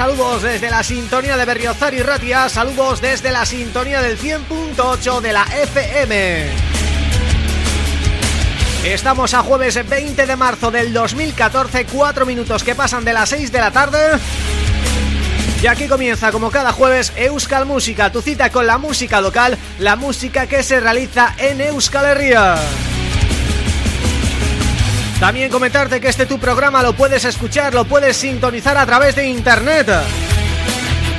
saludos desde la sintonía de Berriozar y Ratia, saludos desde la sintonía del 100.8 de la FM. Estamos a jueves 20 de marzo del 2014, cuatro minutos que pasan de las 6 de la tarde. Y aquí comienza, como cada jueves, Euskal Música, tu cita con la música local, la música que se realiza en Euskal Herria. También comentarte que este tu programa lo puedes escuchar, lo puedes sintonizar a través de internet.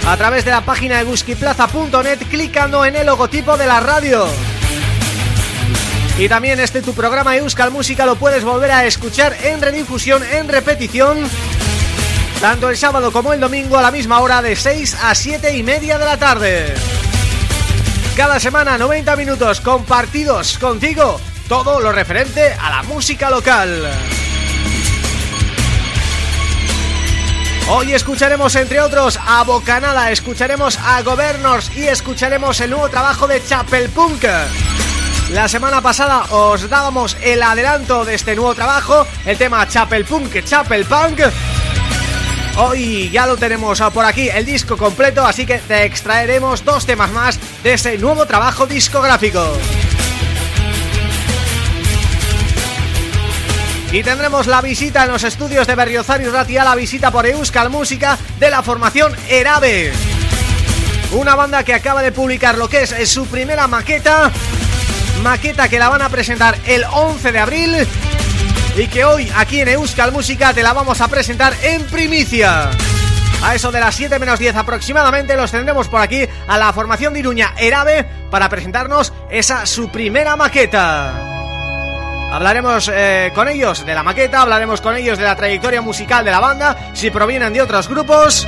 A través de la página de buskiplaza.net clicando en el logotipo de la radio. Y también este tu programa Euskal Música lo puedes volver a escuchar en redifusión, en repetición, tanto el sábado como el domingo a la misma hora de 6 a 7 y media de la tarde. Cada semana 90 minutos compartidos contigo todo lo referente a música local. Hoy escucharemos entre otros a Bocanada, escucharemos a Governors y escucharemos el nuevo trabajo de Chapel Punk. La semana pasada os dábamos el adelanto de este nuevo trabajo, el tema Chapel Punk, Chapel Punk. Hoy ya lo tenemos por aquí, el disco completo, así que te extraeremos dos temas más de ese nuevo trabajo discográfico. Y tendremos la visita en los estudios de Berriozar y Ratia, la visita por Euskal Música de la formación Erabe. Una banda que acaba de publicar lo que es su primera maqueta, maqueta que la van a presentar el 11 de abril y que hoy aquí en Euskal Música te la vamos a presentar en primicia. A eso de las 7 menos 10 aproximadamente los tendremos por aquí a la formación de Iruña Erabe para presentarnos esa su primera maqueta. Hablaremos eh, con ellos de la maqueta, hablaremos con ellos de la trayectoria musical de la banda, si provienen de otros grupos.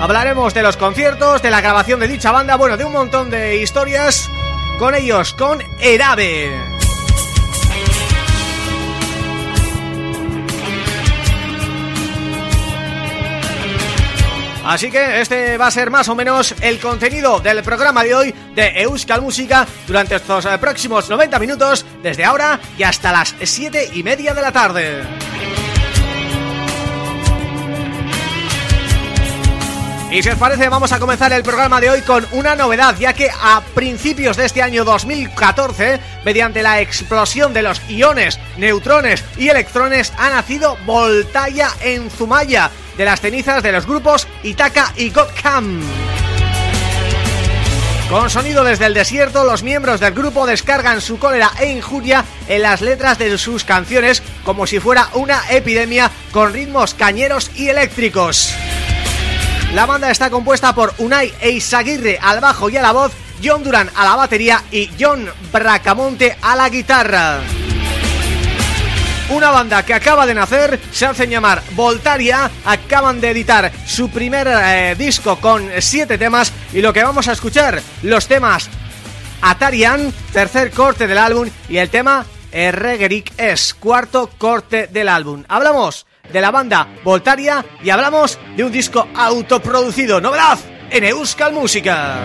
Hablaremos de los conciertos, de la grabación de dicha banda, bueno, de un montón de historias con ellos, con Erabe. Así que este va a ser más o menos el contenido del programa de hoy de Euskal Música durante estos eh, próximos 90 minutos, desde ahora y hasta las 7 y media de la tarde. Y si os parece vamos a comenzar el programa de hoy con una novedad ya que a principios de este año 2014 mediante la explosión de los iones, neutrones y electrones ha nacido Voltaya en Zumaya de las cenizas de los grupos Itaka y Godcam. Con sonido desde el desierto, los miembros del grupo descargan su cólera e injuria en las letras de sus canciones como si fuera una epidemia con ritmos cañeros y eléctricos. La banda está compuesta por Unai Eizaguirre al bajo y a la voz, John Duran a la batería y John Bracamonte a la guitarra. Una banda que acaba de nacer, se hacen llamar Voltaria, acaban de editar su primer eh, disco con siete temas y lo que vamos a escuchar, los temas Atarian, tercer corte del álbum y el tema Erregerik es cuarto corte del álbum. Hablamos de la banda Voltaria y hablamos de un disco autoproducido, novedad en Euskal Música.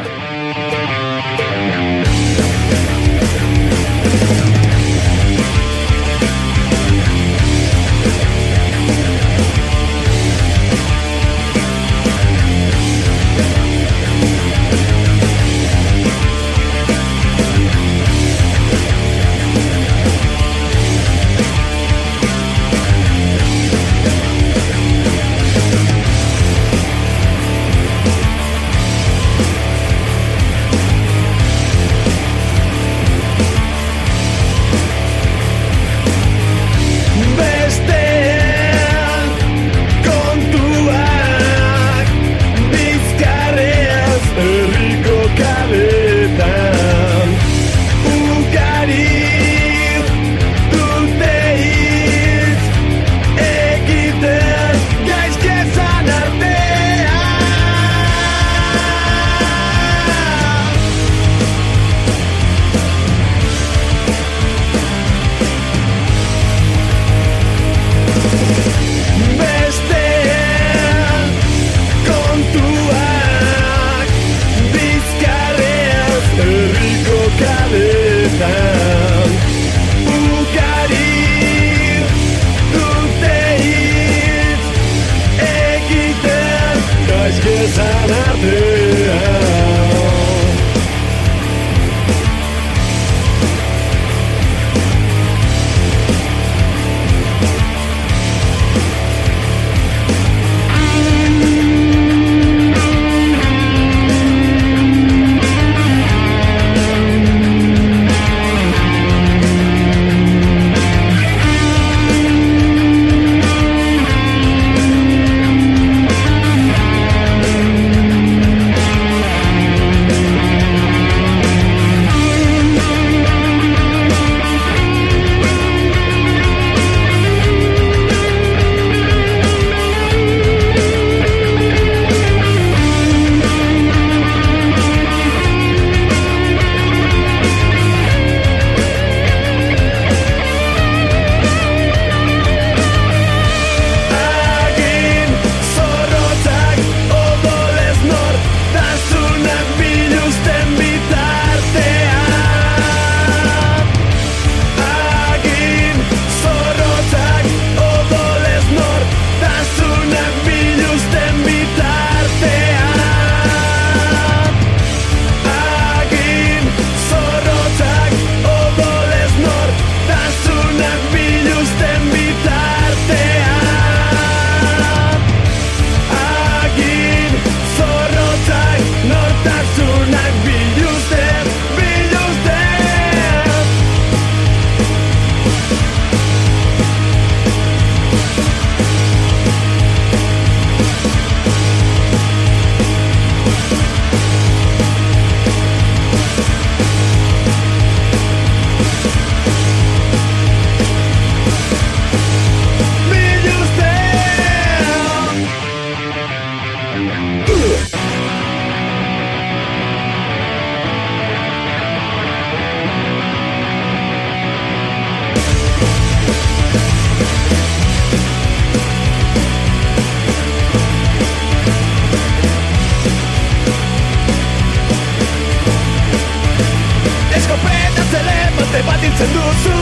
Agintzen duzu.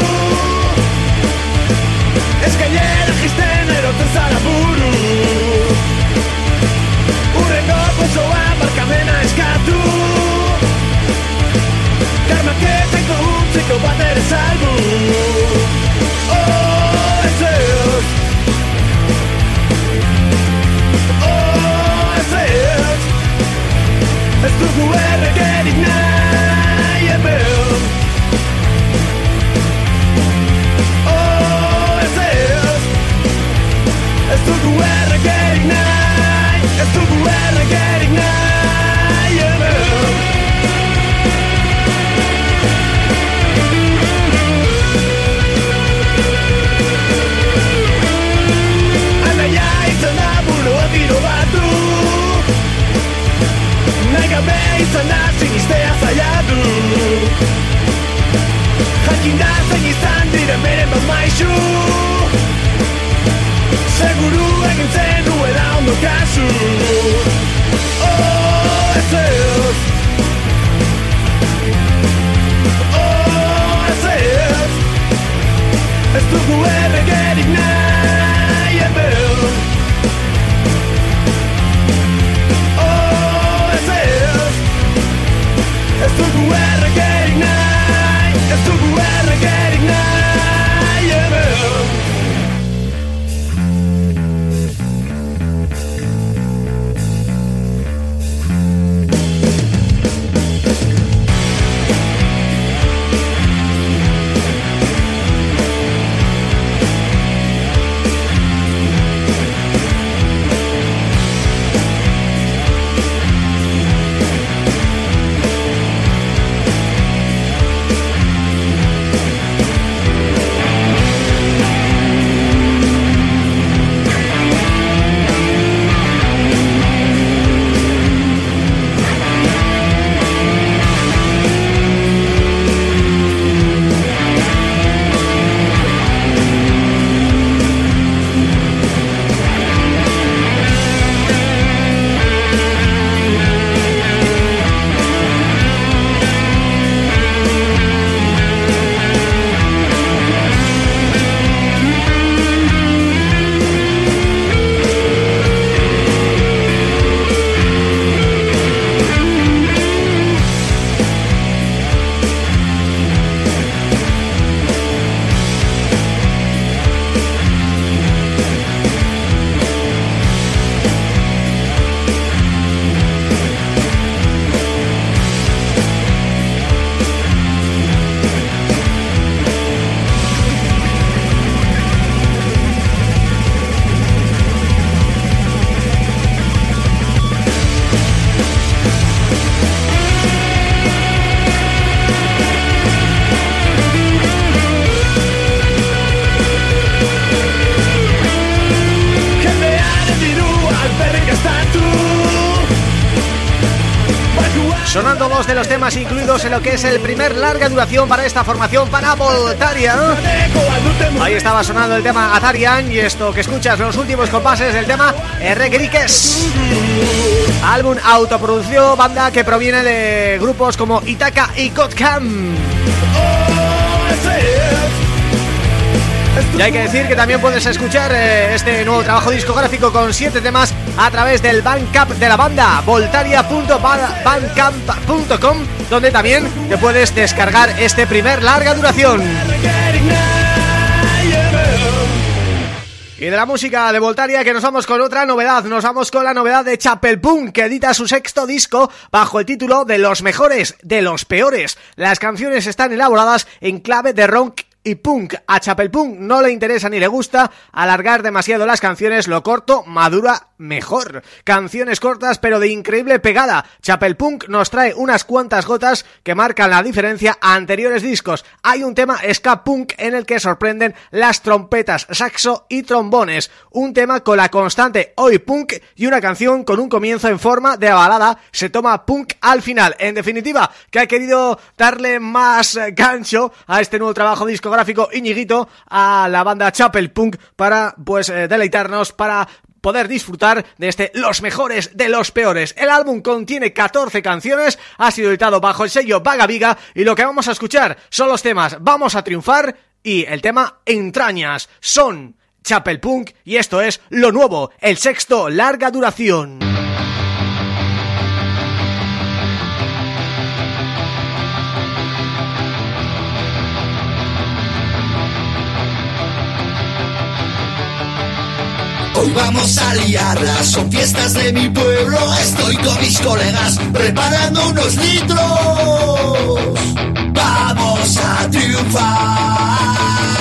Eskailera jisten erotzen zara buru. Urrengo pozoa barkamena eskatu. Karmak ezaiko utziko bat ere salbu. Oh, ez Oh, ez ez Ez dugu erregerik nahi dugu erregerik nahi Ez dugu erregerik nahi hemen Anaia izan da burua tiro batu Nahi gabe izan da sinistea zaila du Jakin da zein izan diren beren bat maizu Seguru egin zen duela ondo kasu. Oh, ez ez. Oh, ez ez. Ez dugu erregerik nahi hemen Oh, ez ez. Ez dugu erregerik nahi Ez dugu erregerik nahi en lo que es el primer larga duración para esta formación para Voltaria Ahí estaba sonando el tema Atarian y esto que escuchas los últimos compases del tema Erregrikes Álbum autoproducido, banda que proviene de grupos como Itaka y ez Y hay que decir que también puedes escuchar eh, este nuevo trabajo discográfico con siete temas a través del Bandcamp de la banda voltaria.bandcamp.com donde también te puedes descargar este primer larga duración. Y de la música de Voltaria que nos vamos con otra novedad, nos vamos con la novedad de Chapelpunk que edita su sexto disco bajo el título de Los mejores de los peores. Las canciones están elaboradas en clave de rock y punk. A Chapelpunk no le interesa ni le gusta alargar demasiado las canciones, lo corto madura mejor. Canciones cortas pero de increíble pegada. Chapelpunk nos trae unas cuantas gotas que marcan la diferencia a anteriores discos. Hay un tema ska punk en el que sorprenden las trompetas, saxo y trombones. Un tema con la constante hoy punk y una canción con un comienzo en forma de balada se toma punk al final. En definitiva, que ha querido darle más eh, gancho a este nuevo trabajo discográfico Iñiguito a la banda Chapel Punk para pues eh, deleitarnos, para poder disfrutar de este Los Mejores de los Peores. El álbum contiene 14 canciones, ha sido editado bajo el sello Vaga Viga y lo que vamos a escuchar son los temas Vamos a Triunfar y el tema Entrañas. Son Chapel Punk y esto es lo nuevo, el sexto larga duración. hoy vamos a liarla. Son fiestas de mi pueblo, estoy con mis colegas preparando unos litros. Vamos a triunfar.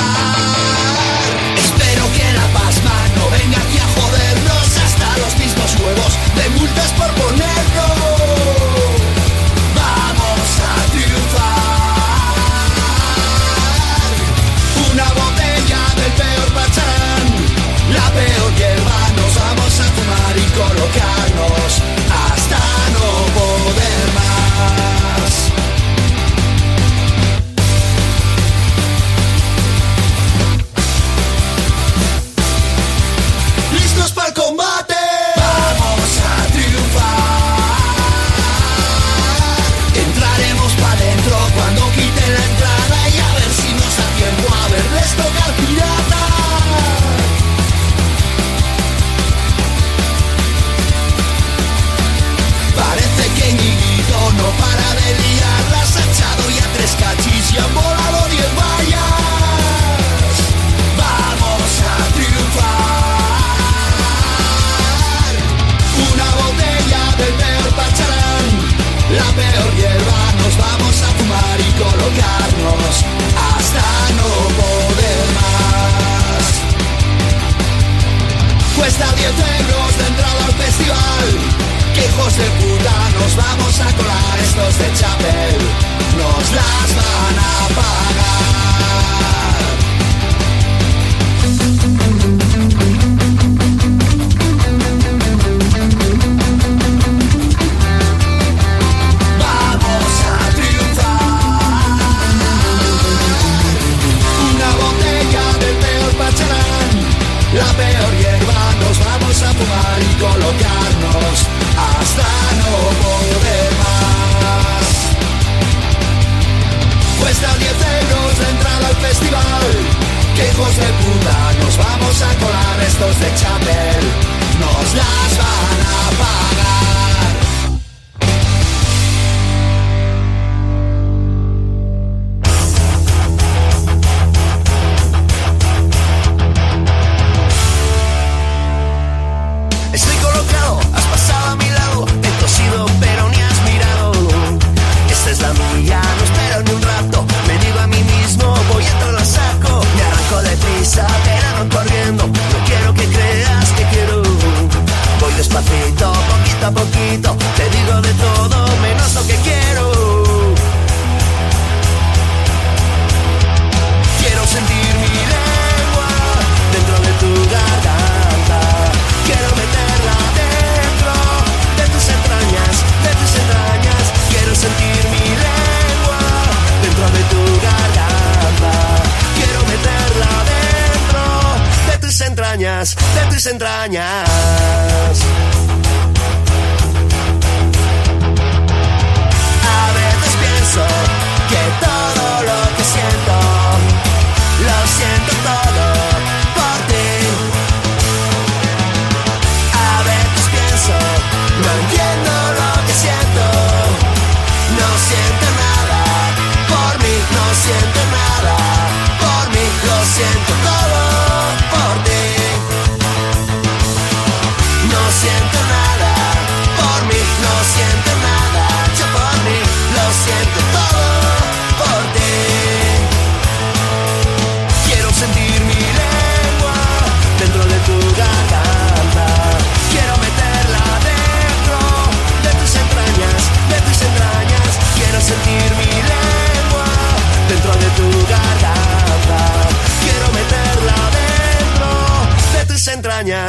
de tus entrañas.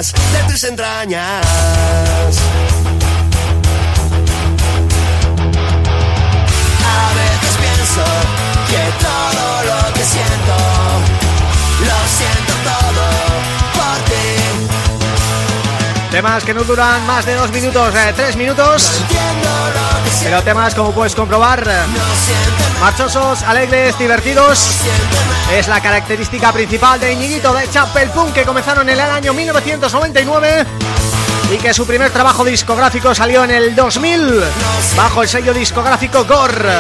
de tus entrañas. A veces pienso que todo lo que siento, lo siento todo por ti. Temas que no duran más de dos minutos, eh, tres minutos. No pero temas como puedes comprobar. No Marchosos, alegres, divertidos Es la característica principal de Iñiguito de Chapel Punk Que comenzaron en el año 1999 y que su primer trabajo discográfico salió en el 2000 bajo el sello discográfico Gore.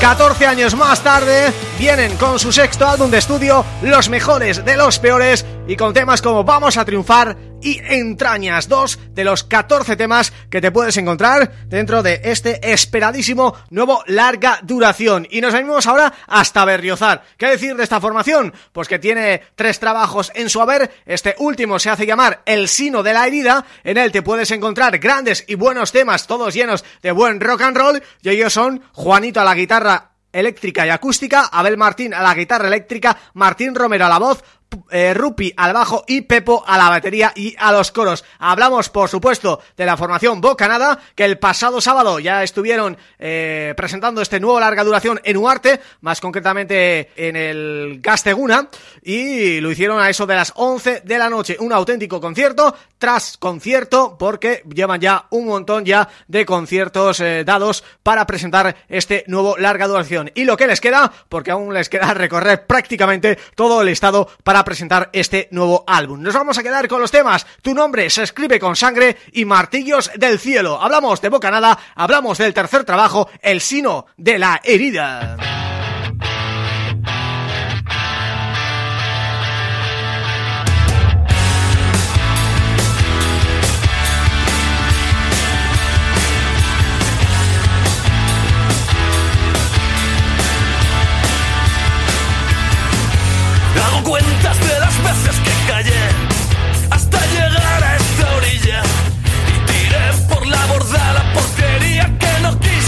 14 años más tarde vienen con su sexto álbum de estudio Los mejores de los peores y con temas como Vamos a triunfar y Entrañas, dos de los 14 temas que te puedes encontrar dentro de este esperadísimo nuevo larga duración. Y nos venimos ahora hasta Berriozar. ¿Qué decir de esta formación? Pues que tiene tres trabajos en su haber, este último se hace llamar El Sino de la Herida, en él te puedes encontrar grandes y buenos temas, todos llenos de buen rock and roll, y ellos son Juanito a la guitarra eléctrica y acústica, Abel Martín a la guitarra eléctrica, Martín Romero a la voz, eh, Rupi al bajo y Pepo a la batería y a los coros. Hablamos, por supuesto, de la formación Bocanada, que el pasado sábado ya estuvieron eh, presentando este nuevo larga duración en Uarte, más concretamente en el Gasteguna, y lo hicieron a eso de las 11 de la noche. Un auténtico concierto, tras concierto, porque llevan ya un montón ya de conciertos eh, dados para presentar este nuevo larga duración. Y lo que les queda, porque aún les queda recorrer prácticamente todo el estado para presentar este nuevo álbum. Nos vamos a quedar con los temas Tu nombre se escribe con sangre y Martillos del cielo. Hablamos de Bocanada, hablamos del tercer trabajo, El sino de la herida.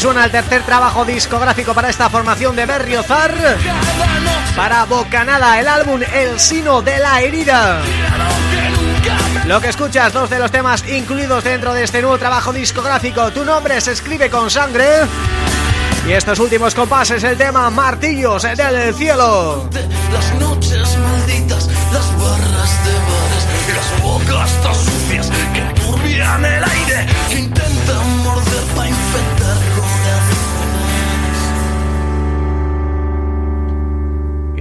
Suena el tercer trabajo discográfico para esta formación de Berriozar Para Bocanada, el álbum El Sino de la Herida. Lo que escuchas, dos de los temas incluidos dentro de este nuevo trabajo discográfico. Tu nombre se escribe con sangre. Y estos últimos compases, el tema Martillos del Cielo. Las noches malditas, las barras de bares Las bocas tan sucias que turbian el aire. Que intentan morder para infectar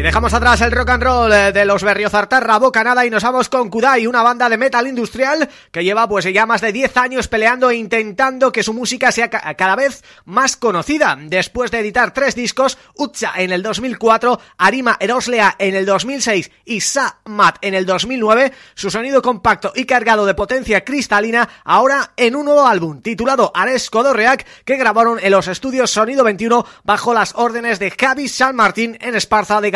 dejamos atrás el rock and roll eh, de los Berriozartarra Bocanada y nos vamos con Kudai, una banda de metal industrial que lleva pues ya más de 10 años peleando e intentando que su música sea cada vez más conocida. Después de editar tres discos, Utsa en el 2004, Arima Eroslea en el 2006 y Sa-Mat en el 2009, su sonido compacto y cargado de potencia cristalina, ahora en un nuevo álbum titulado Ares Codorreac que grabaron en los estudios Sonido 21 bajo las órdenes de Javi San Martín en Esparza de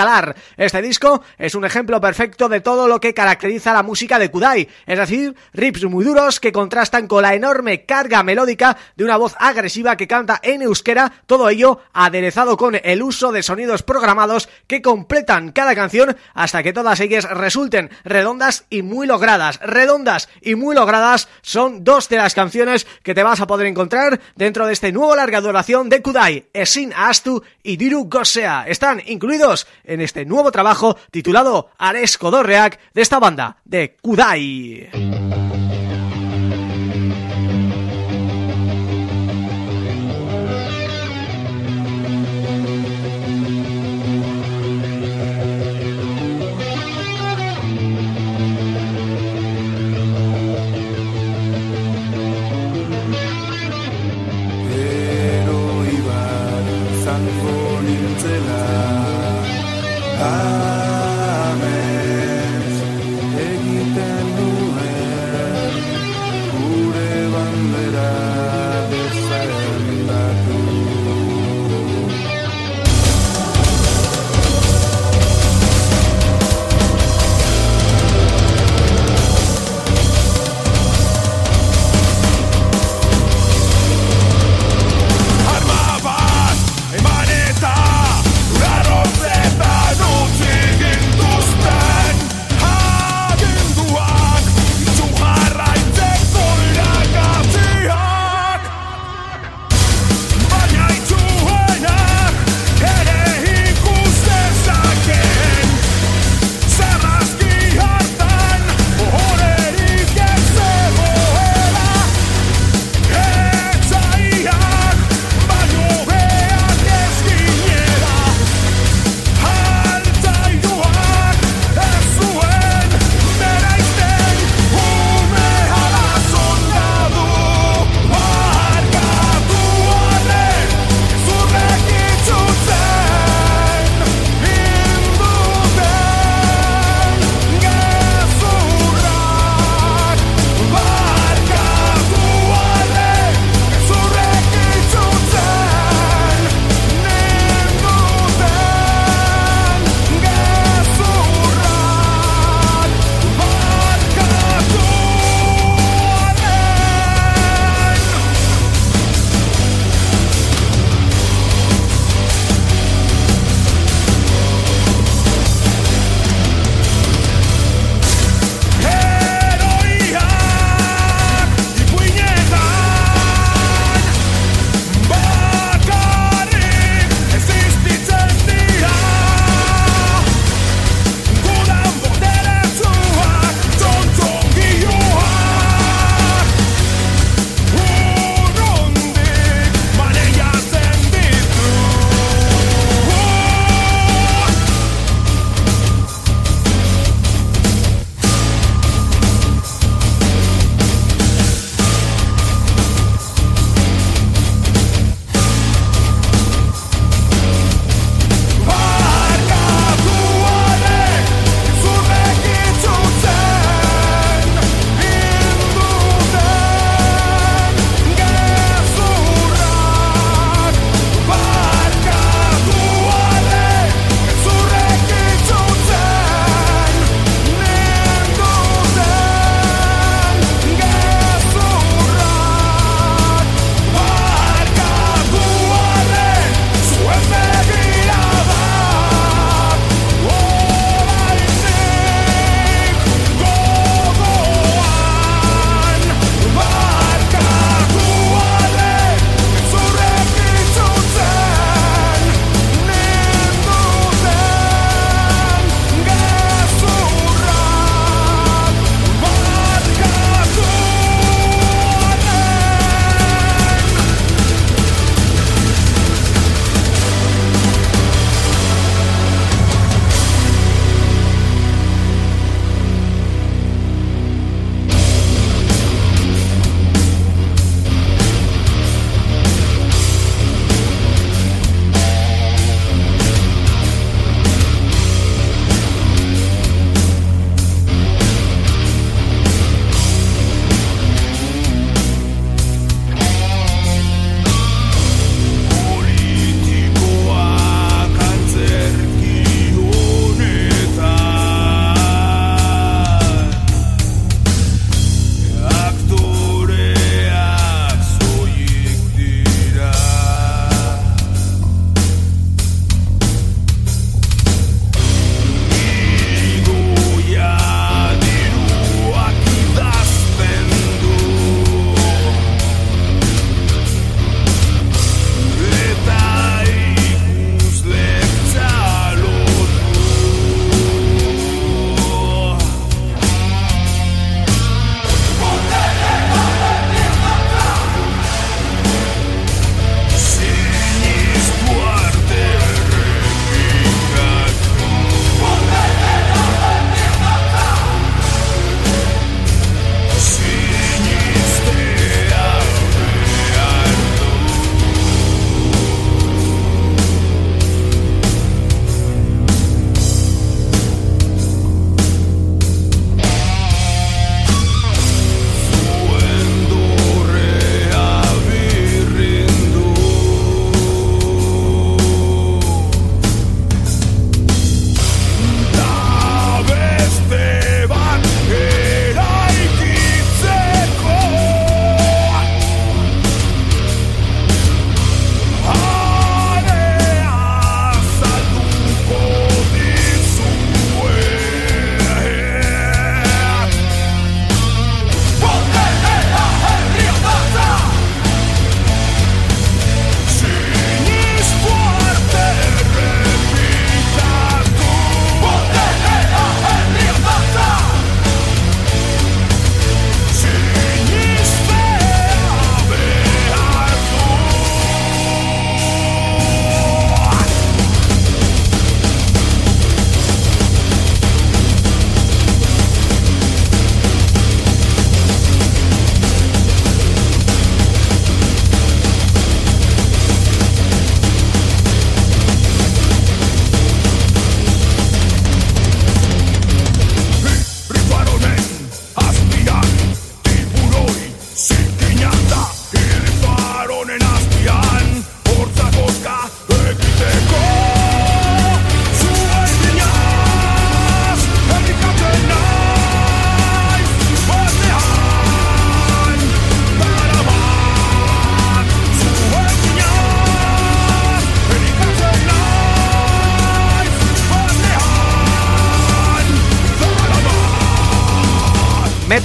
Este disco es un ejemplo perfecto de todo lo que caracteriza la música de Kudai, es decir, riffs muy duros que contrastan con la enorme carga melódica de una voz agresiva que canta en euskera, todo ello aderezado con el uso de sonidos programados que completan cada canción hasta que todas ellas resulten redondas y muy logradas. Redondas y muy logradas son dos de las canciones que te vas a poder encontrar dentro de este nuevo larga duración de Kudai, Esin Astu y Diru Gosea. Están incluidos en este nuevo trabajo titulado Ares Codorreac de esta banda de Kudai.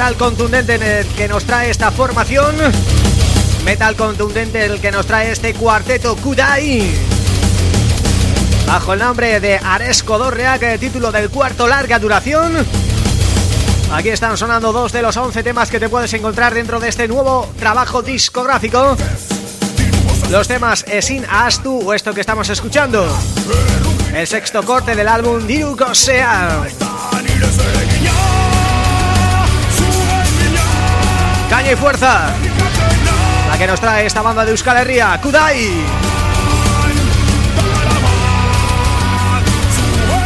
Metal contundente en el que nos trae esta formación. Metal contundente el que nos trae este cuarteto Kudai. Bajo el nombre de Aresco Dorreak, título del cuarto larga duración. Aquí están sonando dos de los 11 temas que te puedes encontrar dentro de este nuevo trabajo discográfico. Los temas Esin Astu o esto que estamos escuchando. El sexto corte del álbum Diru Sea Caña y fuerza la que nos trae esta banda de Euskal Herria, Kudai.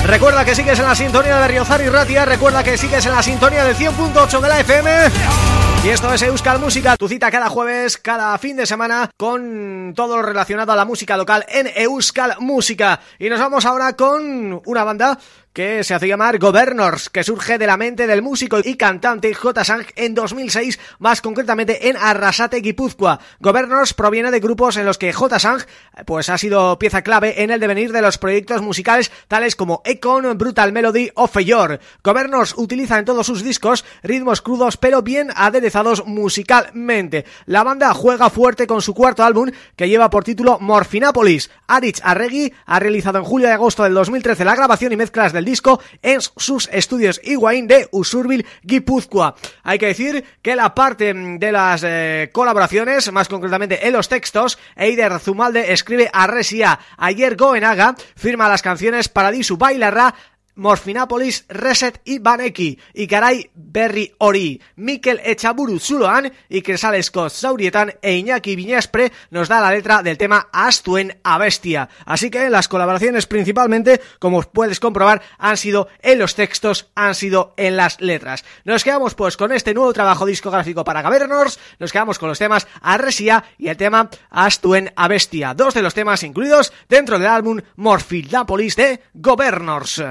Recuerda que sigues en la sintonía de Riozar y Ratia, recuerda que sigues en la sintonía del 100.8 de la FM y esto es Euskal Música, tu cita cada jueves, cada fin de semana con todo lo relacionado a la música local en Euskal Música. Y nos vamos ahora con una banda que se hace llamar Governors, que surge de la mente del músico y cantante J. Sang en 2006, más concretamente en Arrasate, Guipúzcoa. Governors proviene de grupos en los que J. Sang pues, ha sido pieza clave en el devenir de los proyectos musicales tales como Econ, Brutal Melody o Feyor. Governors utiliza en todos sus discos ritmos crudos pero bien aderezados musicalmente. La banda juega fuerte con su cuarto álbum que lleva por título Morfinápolis. Arich Arregui ha realizado en julio y agosto del 2013 la grabación y mezclas del disco en sus estudios Iguain de Usurbil, Guipúzcoa. Hay que decir que la parte de las eh, colaboraciones, más concretamente en los textos, Eider Zumalde escribe a Resia, ayer Goenaga firma las canciones Paradisu Bailarra, Morfinápolis, Reset y Baneki, Ikarai Berri Ori, Mikel Echaburu Zuloan y Cresalesko Saurietan e Iñaki Viñaspre nos da la letra del tema Astuen a Bestia. Así que las colaboraciones principalmente, como puedes comprobar, han sido en los textos, han sido en las letras. Nos quedamos pues con este nuevo trabajo discográfico para Gavernors, nos quedamos con los temas Arresia y el tema Astuen a Bestia, dos de los temas incluidos dentro del álbum Morfinápolis de Governors.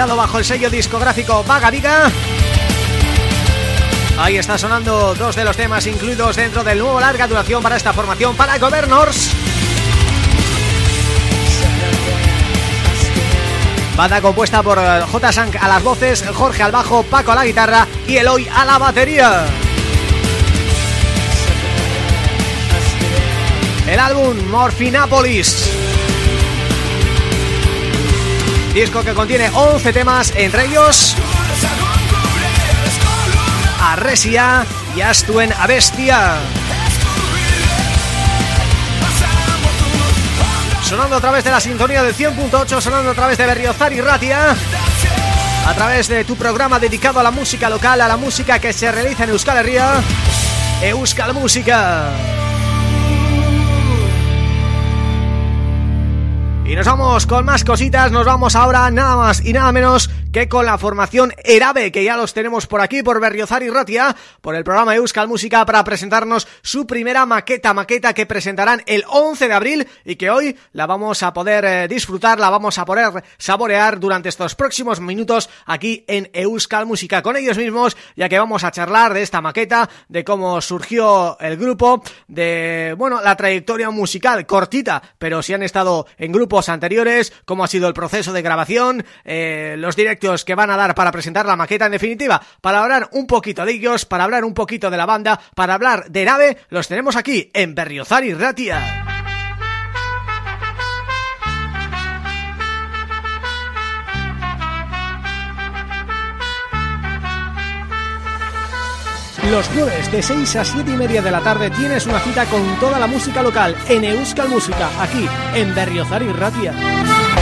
Editado bajo el sello discográfico Vaga Viga Ahí está sonando dos de los temas incluidos dentro del nuevo larga duración para esta formación para Governors Banda compuesta por eh, J. Sank a las voces, Jorge al bajo, Paco a la guitarra y Eloy a la batería. El álbum Morphinapolis. Disco que contiene 11 temas, entre ellos Arresia y Astuen a Bestia. Sonando a través de la sintonía del 100.8, sonando a través de Berriozar y Ratia A través de tu programa dedicado a la música local, a la música que se realiza en Euskal Herria Euskal Música Y nos vamos con más cositas, nos vamos ahora nada más y nada menos que con la formación Erabe, que ya los tenemos por aquí, por Berriozar y Ratia, por el programa Euskal Música para presentarnos su primera maqueta, maqueta que presentarán el 11 de abril y que hoy la vamos a poder eh, disfrutar, la vamos a poder saborear durante estos próximos minutos aquí en Euskal Música. Con ellos mismos, ya que vamos a charlar de esta maqueta, de cómo surgió el grupo, de, bueno, la trayectoria musical cortita, pero si han estado en grupos anteriores, cómo ha sido el proceso de grabación, eh, los directos que van a dar para presentar la maqueta en definitiva, para hablar un poquito de ellos, para hablar un poquito de la banda, para hablar de Nave, los tenemos aquí en Berriozar y Ratia. Los jueves de 6 a 7 y media de la tarde tienes una cita con toda la música local en Euskal Música, aquí en Berriozar y Ratia.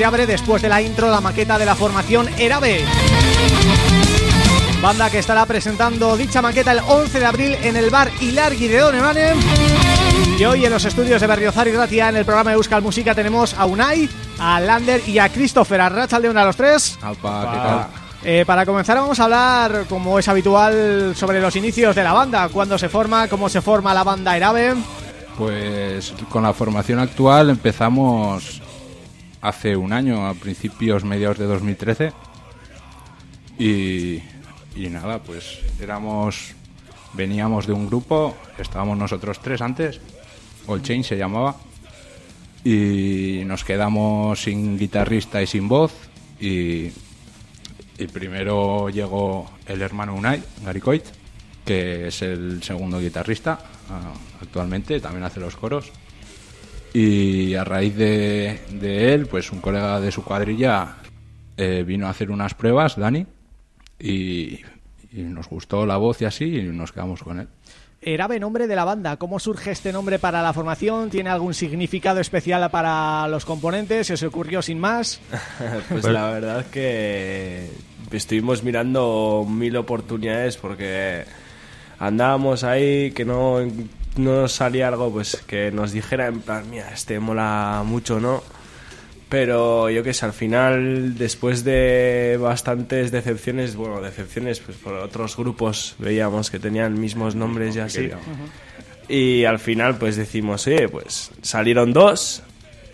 Se abre después de la intro la maqueta de la formación Erabe. Banda que estará presentando dicha maqueta el 11 de abril en el bar Ilargui de Donemane. Y hoy en los estudios de Berriozar y Gratia, en el programa de Euskal Música, tenemos a Unai, a Lander y a Christopher. Arracha de una a los tres. Alpa, ¿qué tal? Eh, para comenzar vamos a hablar, como es habitual, sobre los inicios de la banda. Cuándo se forma, cómo se forma la banda Erabe. Pues con la formación actual empezamos hace un año, a principios, mediados de 2013. Y, nada, pues éramos, veníamos de un grupo, estábamos nosotros tres antes, All Chain se llamaba, y nos quedamos sin guitarrista y sin voz. Y, y primero llegó el hermano Unai, Garicoit, que es el segundo guitarrista ah, actualmente, también hace los coros. Y a raíz de, de él, pues un colega de su cuadrilla eh, vino a hacer unas pruebas, Dani, y, y nos gustó la voz y así, y nos quedamos con él. Erabe, nombre de la banda. ¿Cómo surge este nombre para la formación? ¿Tiene algún significado especial para los componentes? ¿Se os ocurrió sin más? Pues la verdad que estuvimos mirando mil oportunidades porque andábamos ahí que no, no nos salía algo pues que nos dijera en plan, mira, este mola mucho, ¿no? Pero yo que sé, al final, después de bastantes decepciones, bueno, decepciones pues por otros grupos veíamos que tenían mismos nombres y así. Y al final pues decimos, oye, pues salieron dos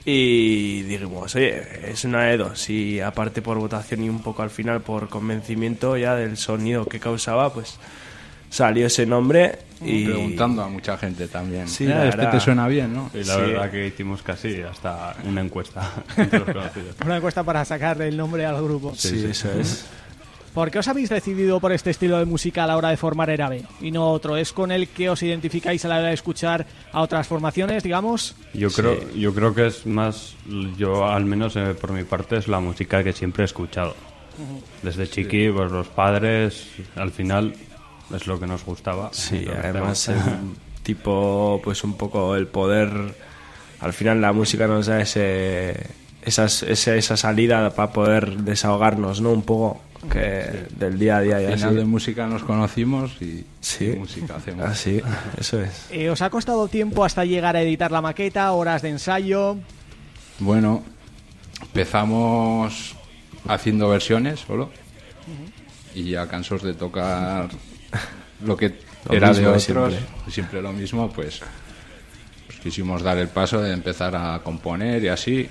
y dijimos, oye, es una de dos. Y aparte por votación y un poco al final por convencimiento ya del sonido que causaba, pues salió ese nombre y... Preguntando a mucha gente también. Sí, "Eh, la este te suena bien, ¿no? Y la Sí. verdad que hicimos casi hasta una encuesta entre los conocidos. Una encuesta para sacar el nombre al grupo. Sí, eso es. ¿Por qué os habéis decidido por este estilo de música a la hora de formar Erabe y no otro? ¿Es con el que os identificáis a la hora de escuchar a otras formaciones, digamos? Yo creo, yo creo que es más, yo al menos eh, por mi parte es la música que siempre he escuchado. Desde chiqui, pues los padres, al final es lo que nos gustaba. Sí, además el tipo, pues un poco el poder, al final la música nos da ese, esas, ese- esa salida para poder desahogarnos, ¿no? Un poco que del día a día y Al así. final de música nos conocimos y, Sí. y música hacemos. Así, eso es. Eh, ¿Os ha costado tiempo hasta llegar a editar la maqueta, horas de ensayo? Bueno, empezamos haciendo versiones solo y ya cansos de tocar lo que Lo era de otros, siempre. siempre. lo mismo, pues, pues quisimos dar el paso de empezar a componer y así,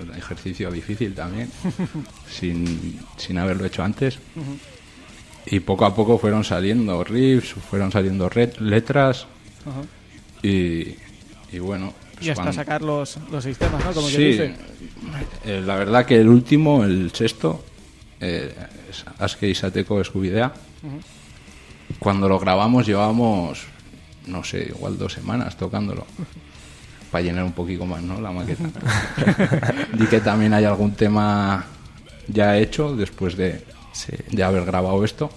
un ejercicio difícil también, sin, sin haberlo hecho antes. Y poco a poco fueron saliendo riffs, fueron saliendo letras y, y bueno. pues y hasta cuando- sacar los, los sistemas, ¿no? Como que sí, dice. eh, la verdad que el último, el sexto, eh, es Aske Isateco Escubidea. Cuando lo grabamos llevábamos, no sé, igual dos semanas tocándolo. Para llenar un poquito más, ¿no? La maqueta. Di que también hay algún tema ya hecho después de, Sí. de haber grabado esto.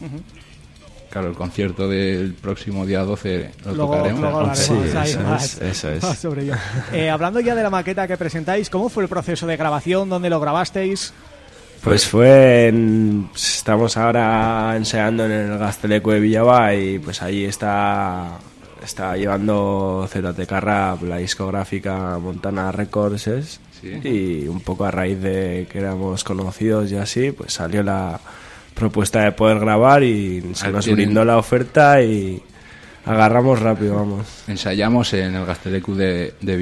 Claro, el concierto del próximo día 12 lo Luego, tocaremos. luego Sí, eso más, es, eso es. sobre ello. Eh, hablando ya de la maqueta que presentáis, ¿cómo fue el proceso de grabación? ¿Dónde lo grabasteis? Pues fue en- Estamos ahora ensayando en el Gasteleco de Villaba y pues ahí está... Está llevando ZTK Rap, la discográfica Montana Records es, Sí. y un poco a raíz de que éramos conocidos y así, pues salió la propuesta de poder grabar y se Ah, nos tienen- brindó la oferta y agarramos rápido, vamos. Ensayamos en el Gastelecu de, de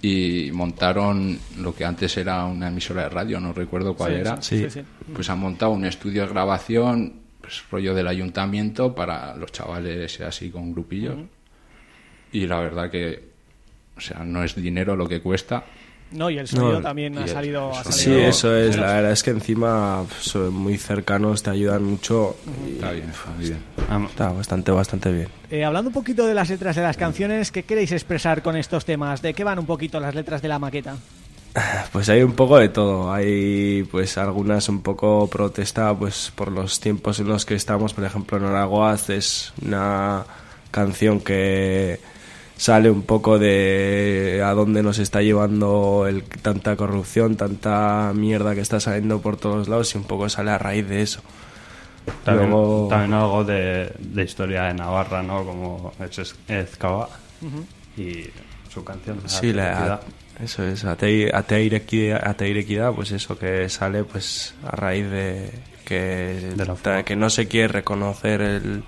y montaron lo que antes era una emisora de radio, no recuerdo cuál era. Sí. sí. Pues han montado un estudio de grabación, pues rollo del ayuntamiento para los chavales y así con grupillos. Y la verdad que, o sea, no es dinero lo que cuesta. No, y el sonido No, también ha salido... el ha Sí, eso es, la verdad es que encima pues, son muy cercanos, te ayudan mucho y Está bien, está bien. Está bastante, bastante bien. Eh, hablando un poquito de las letras de las canciones, ¿qué queréis expresar con estos temas? ¿De qué van un poquito las letras de la maqueta? Pues hay un poco de todo. Hay pues algunas un poco protesta pues por los tiempos en los que estamos. Por ejemplo, Noragoaz es una canción que sale un poco de a dónde nos está llevando el, tanta corrupción, tanta mierda que está saliendo por todos lados y un poco sale a raíz de eso. También, Luego- también algo de, de historia de Navarra, ¿no? Como es Ezcaba y su canción. Sí, la, eso es, Atei- Ateirequida, Ateirequida, pues eso que sale pues a raíz de que, De la ta- que no se quiere reconocer el,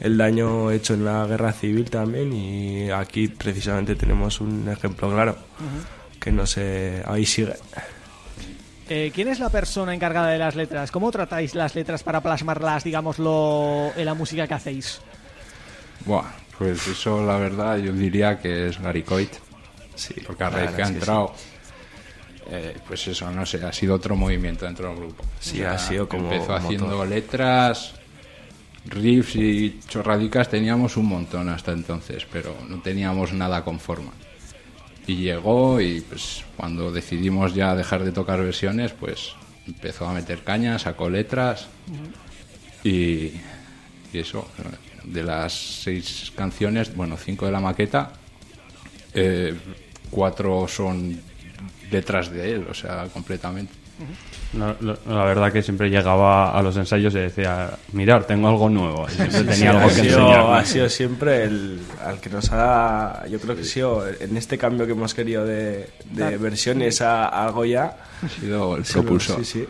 el daño hecho en la guerra civil también y aquí precisamente tenemos un ejemplo claro que no se ahí sigue Eh, ¿Quién es la persona encargada de las letras? ¿Cómo tratáis las letras para plasmarlas, digámoslo, en la música que hacéis? Buah, pues eso la verdad yo diría que es Gary Coit. sí Porque a la raíz que ha entrado, eh, pues eso, no sé, ha sido otro movimiento dentro del grupo. Sí, ha sido como Empezó motor. haciendo letras, riffs y chorradicas, teníamos un montón hasta entonces, pero no teníamos nada con forma. Y llegó y pues cuando decidimos ya dejar de tocar versiones, pues empezó a meter caña, sacó letras y, y eso, de las seis canciones, bueno, cinco de la maqueta, eh, cuatro son letras de él, o sea, completamente. No, lo- la verdad que siempre llegaba a los ensayos y decía, mirar, tengo algo nuevo. Y siempre tenía algo ha que sido, enseñar. ha sido siempre el al que nos ha yo creo que ha sido en este cambio que hemos querido de, de versiones a, a algo ya Ha sido el propulsor. sí, sí.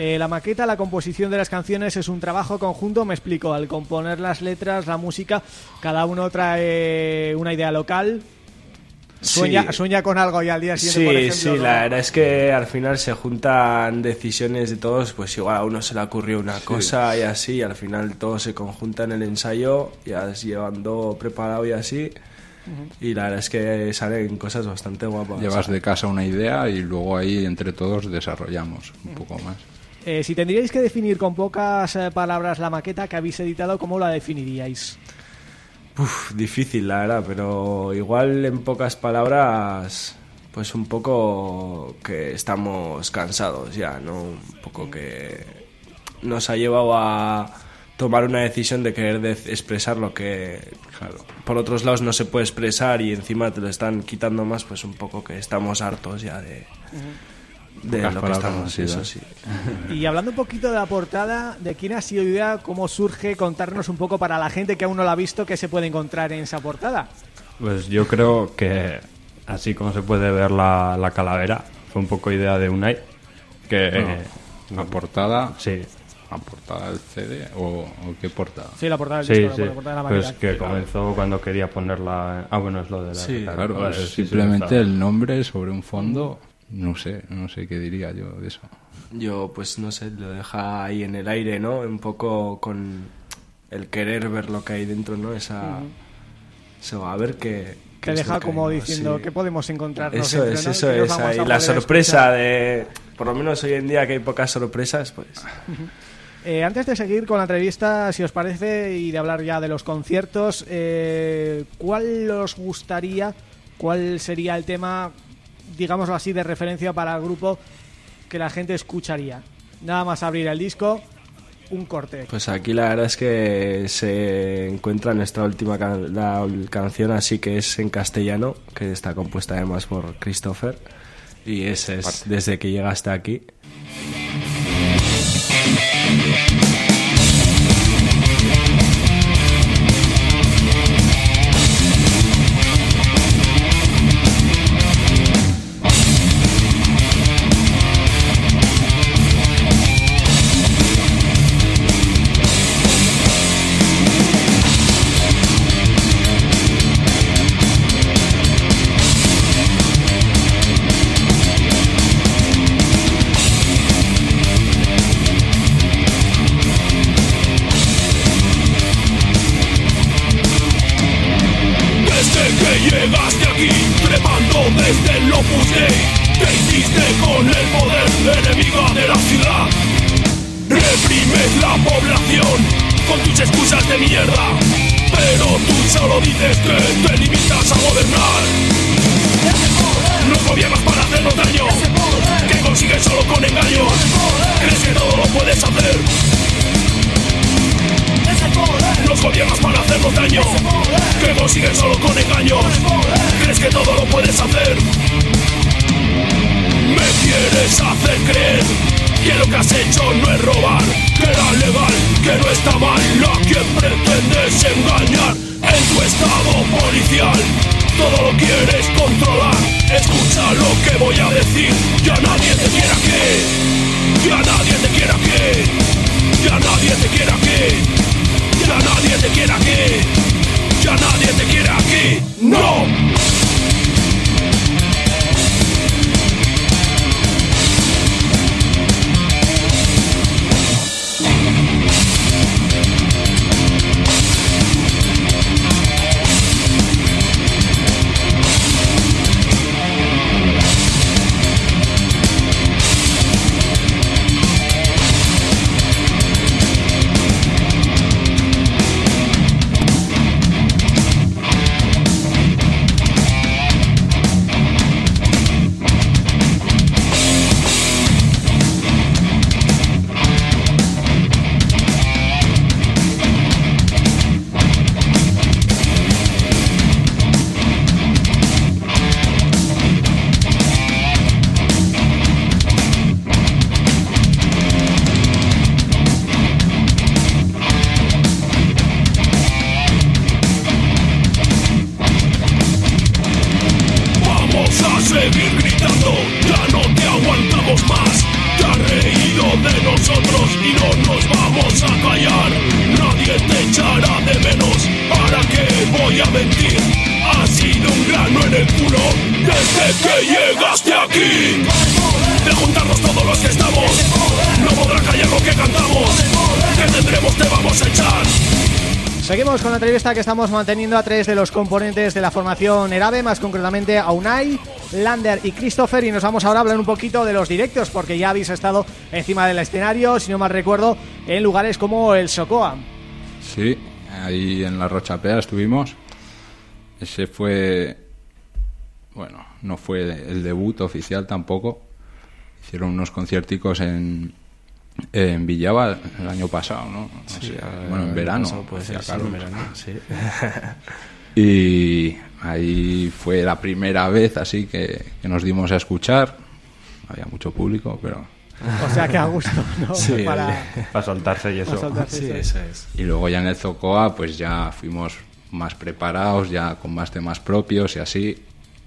Eh, la maqueta, la composición de las canciones es un trabajo conjunto, me explico, al componer las letras, la música, cada uno trae una idea local, sueña, Sí. sueña con algo y al día siguiente, Sí, por ejemplo, sí, ¿no? la verdad es que al final se juntan decisiones de todos, pues igual a uno se le ocurrió una cosa y así, y al final todo se conjunta en el ensayo, ya llevando preparado y así, y la verdad es que salen cosas bastante guapas. Llevas de casa una idea y luego ahí entre todos desarrollamos un poco más. Eh, si tendríais que definir con pocas eh, palabras la maqueta que habéis editado, ¿cómo la definiríais? Uf, difícil, la verdad, pero igual en pocas palabras, pues un poco que estamos cansados ya, ¿no? Un poco que nos ha llevado a tomar una decisión de querer de- expresar lo que por otros lados no se puede expresar y encima te lo están quitando más, pues un poco que estamos hartos ya de, de Pocas lo que estamos, eso sí. Y hablando un poquito de la portada, ¿de quién ha sido idea? ¿Cómo surge? Contarnos un poco para la gente que aún no la ha visto, ¿qué se puede encontrar en esa portada? Pues yo creo que así como se puede ver la, la calavera, fue un poco idea de Unai, que eh, La portada, sí, la portada del CD o, o qué portada. Sí, la portada del sí, disco, sí, la portada de la pues que comenzó cuando quería ponerla, ah bueno es lo de la Sí, Claro, vale, es sí, sí, simplemente el nombre sobre un fondo, no sé, no sé qué diría yo de eso. Yo, pues no sé, lo deja ahí en el aire, ¿no? Un poco con el querer ver lo que hay dentro, ¿no? Esa. eso, a ver qué. qué Te deja como diciendo Sí. que podemos encontrarnos Eso es, ¿no? eso es. Ahí, la sorpresa escuchar. de. Por lo menos hoy en día que hay pocas sorpresas, pues. Eh, antes de seguir con la entrevista, si os parece, y de hablar ya de los conciertos, eh, ¿cuál os gustaría, cuál sería el tema, digámoslo así, de referencia para el grupo que la gente escucharía? Nada más abrir el disco, un corte. Pues aquí la verdad es que se encuentra nuestra última can- la canción, así que es en castellano, que está compuesta además por Christopher. Y ese es desde que llega hasta aquí. Entrevista que estamos manteniendo a tres de los componentes de la formación Erabe, más concretamente a Unai, Lander y Christopher y nos vamos ahora a hablar un poquito de los directos porque ya habéis estado encima del escenario, si no mal recuerdo, en lugares como el Socoa. Sí, ahí en la Rochapea estuvimos. Ese fue, bueno, no fue el debut oficial tampoco. Hicieron unos concierticos en, en Villava el año pasado, ¿no? No sé, bueno, en verano. Puede ser, sí, en verano, sí. Y ahí fue la primera vez así que, que nos dimos a escuchar. Había mucho público, pero... O sea que a gusto, ¿no? Sí, Para, Para soltarse y eso. para soltarse Sí, eso. eso es. Y luego ya en el Zocoa pues ya fuimos más preparados, ya con más temas propios y así.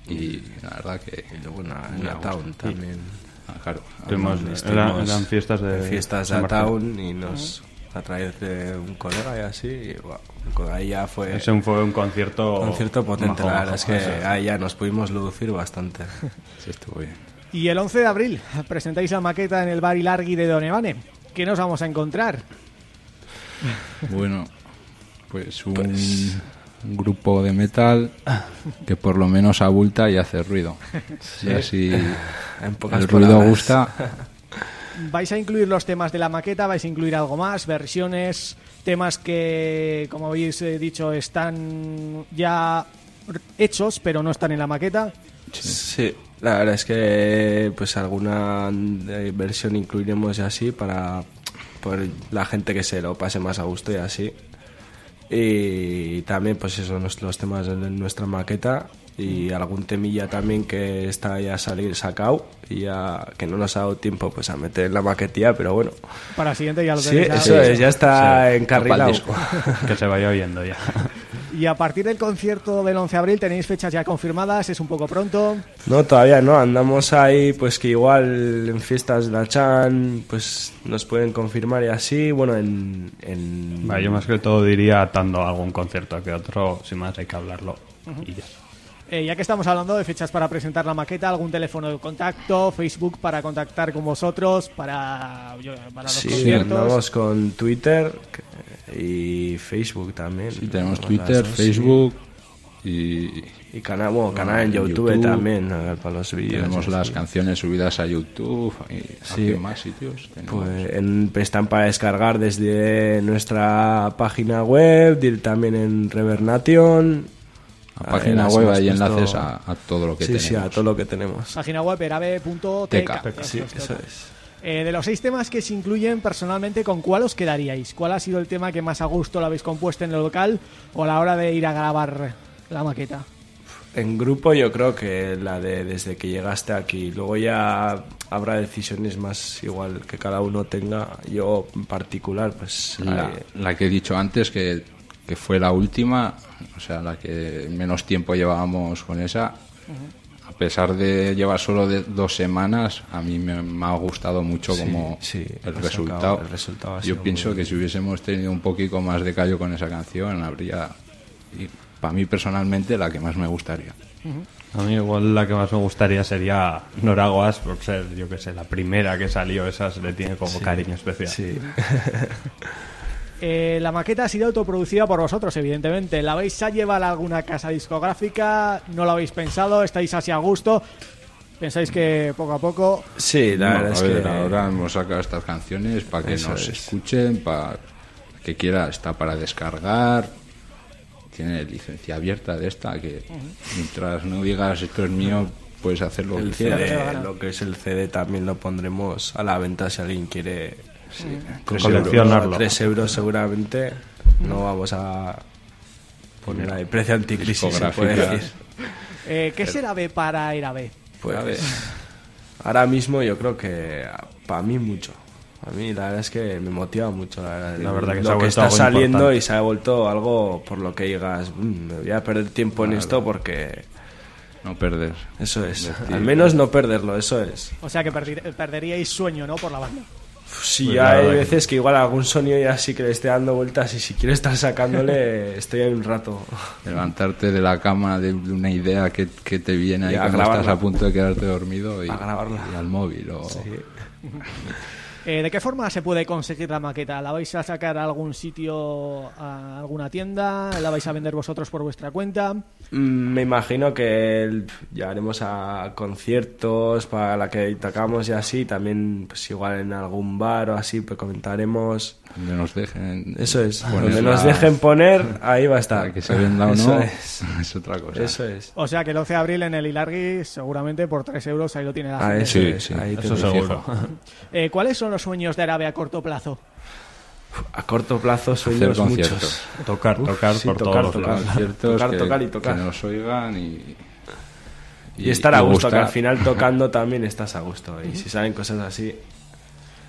Y la verdad que... Y luego en la, en Muy la a gusto. Town también. Ah, claro, Tuvimos- Estuvimos eran, eran fiestas de fiestas de. Town y nos a través de un colega y así y, bueno, ahí ya fue Ese fue un concierto concierto potente la verdad es que Eso. ahí ya nos pudimos lucir bastante sí estuvo bien. Y el 11 de abril presentáis la maqueta en el bar Ilargui de Donevane. ¿Qué nos vamos a encontrar? Bueno, pues un, un grupo de metal que por lo menos abulta y hace ruido. Y así en pocas el ruido palabras. gusta. ¿Vais a incluir los temas de la maqueta? ¿Vais a incluir algo más? ¿Versiones? ¿Temas que, como habéis eh, dicho, están ya hechos pero no están en la maqueta? Sí, la verdad es que pues alguna eh, versión incluiremos y así para por la gente que se lo pase más a gusto y así. Y también pues eso, los temas de nuestra maqueta y algún temilla también que está ya a salir sacado y ya que no nos ha dado tiempo pues a meter en la maquetilla, pero bueno. Para el siguiente ya lo Sí, tenéis. ya eso es, ya está Sí, encarrilado. Que se vaya oyendo ya. Y a partir del concierto del 11 de abril tenéis fechas ya confirmadas, es un poco pronto. No, todavía no. Andamos ahí, pues que igual en fiestas de la Chan, pues nos pueden confirmar y así. Bueno, en. en Va, yo más que todo diría atando algún concierto que otro, sin más hay que hablarlo. Y ya. Eh, ya que estamos hablando de fechas para presentar la maqueta, algún teléfono de contacto, Facebook para contactar con vosotros, para, yo- para los Sí, conciertos. andamos con Twitter y Facebook también. Sí, tenemos Twitter, dos, sí. Facebook y Y canal, bueno, canal en en YouTube, YouTube. también, a ver, para los vídeos. tenemos sí. las canciones subidas a YouTube y Sí. más sitios. tenemos. Pues en, están para descargar desde nuestra página web, también en Revernation. Ahí página web hay puesto- enlaces a, a todo lo que sí, tenemos. sí, a todo lo que tenemos. Página web erabe.tk. Teca. Sí, Eso es. Eh, de los seis temas que se incluyen personalmente, ¿con cuál os quedaríais? ¿Cuál ha sido el tema que más a gusto lo habéis compuesto en el local o a la hora de ir a grabar la maqueta? En grupo yo creo que la de desde que llegaste aquí. Luego ya habrá decisiones más igual que cada uno tenga. Yo en particular, pues... La, eh, la que he dicho antes, que, que fue la última, o sea, la que menos tiempo llevábamos con esa, a pesar de llevar solo de dos semanas, a mí me, me ha gustado mucho Sí, como sí, el resultado. el resultado ha Yo pienso muy que si hubiésemos tenido un poquito más de callo con esa canción, habría, y para mí personalmente, la que más me gustaría. A mí igual la que más me gustaría sería Noraguas, por ser, yo que sé, la primera que salió, esa se le tiene como cariño especial. sí. Eh, la maqueta ha sido autoproducida por vosotros, evidentemente. ¿La vais a llevar a alguna casa discográfica? ¿No lo habéis pensado? ¿Estáis así a gusto? ¿Pensáis que poco a poco? Sí, la No, verdad es ver, que... ahora hemos sacado estas canciones para que Eso nos es. escuchen, para que quiera, está para descargar. Tiene licencia abierta de esta, que mientras no digas esto es mío, puedes hacer lo El que quieras. CD, lo que es el CD también lo pondremos a la venta si alguien quiere Tres Coleccionarlo. euros. 3 euros seguramente. No vamos a poner ahí precio anticrisis, se puede decir. Eh, ¿Qué será B para Erabe? Pues ahora mismo yo creo que para mí mucho. A mí la verdad es que me motiva mucho. La verdad, La verdad que lo se ha que está algo saliendo importante. y se ha vuelto algo por lo que digas, "Mm, me voy a perder tiempo en esto porque No perder. eso es. Decir, Al menos no perderlo, eso es. O sea que perdi- perderíais sueño, ¿no? Por la banda. Sí, Pues hay veces que igual algún sonido ya sí que le esté dando vueltas y si quiero estar sacándole estoy ahí un rato. Levantarte de la cama de una idea que, que te viene ahí cuando grabarla. estás a punto de quedarte dormido y, y al móvil. O... Eh, ¿De qué forma se puede conseguir la maqueta? ¿La vais a sacar a algún sitio, a alguna tienda? ¿La vais a vender vosotros por vuestra cuenta? Mm, Me imagino que el- llegaremos a conciertos para la que tocamos y así, también pues igual en algún bar o así, pues comentaremos. Donde nos dejen. Eso es, donde nos dejen poner, ahí va a estar. para que se venda o Eso no, es, es otra cosa. eso es. O sea que el 11 de abril en el Ilargui seguramente por 3 euros ahí lo tiene la Ah, gente. eso Sí, sí, ahí Eso te- seguro. Eh, ¿Cuáles son los sueños de Árabe a corto plazo? A corto plazo sueños muchos. Tocar, tocar sí, por tocar, todos tocar. lados. Tocar, que, tocar y tocar. que nos oigan y. Y, estar a gusto, que gustar. al final tocando también estás a gusto. Y si salen cosas así,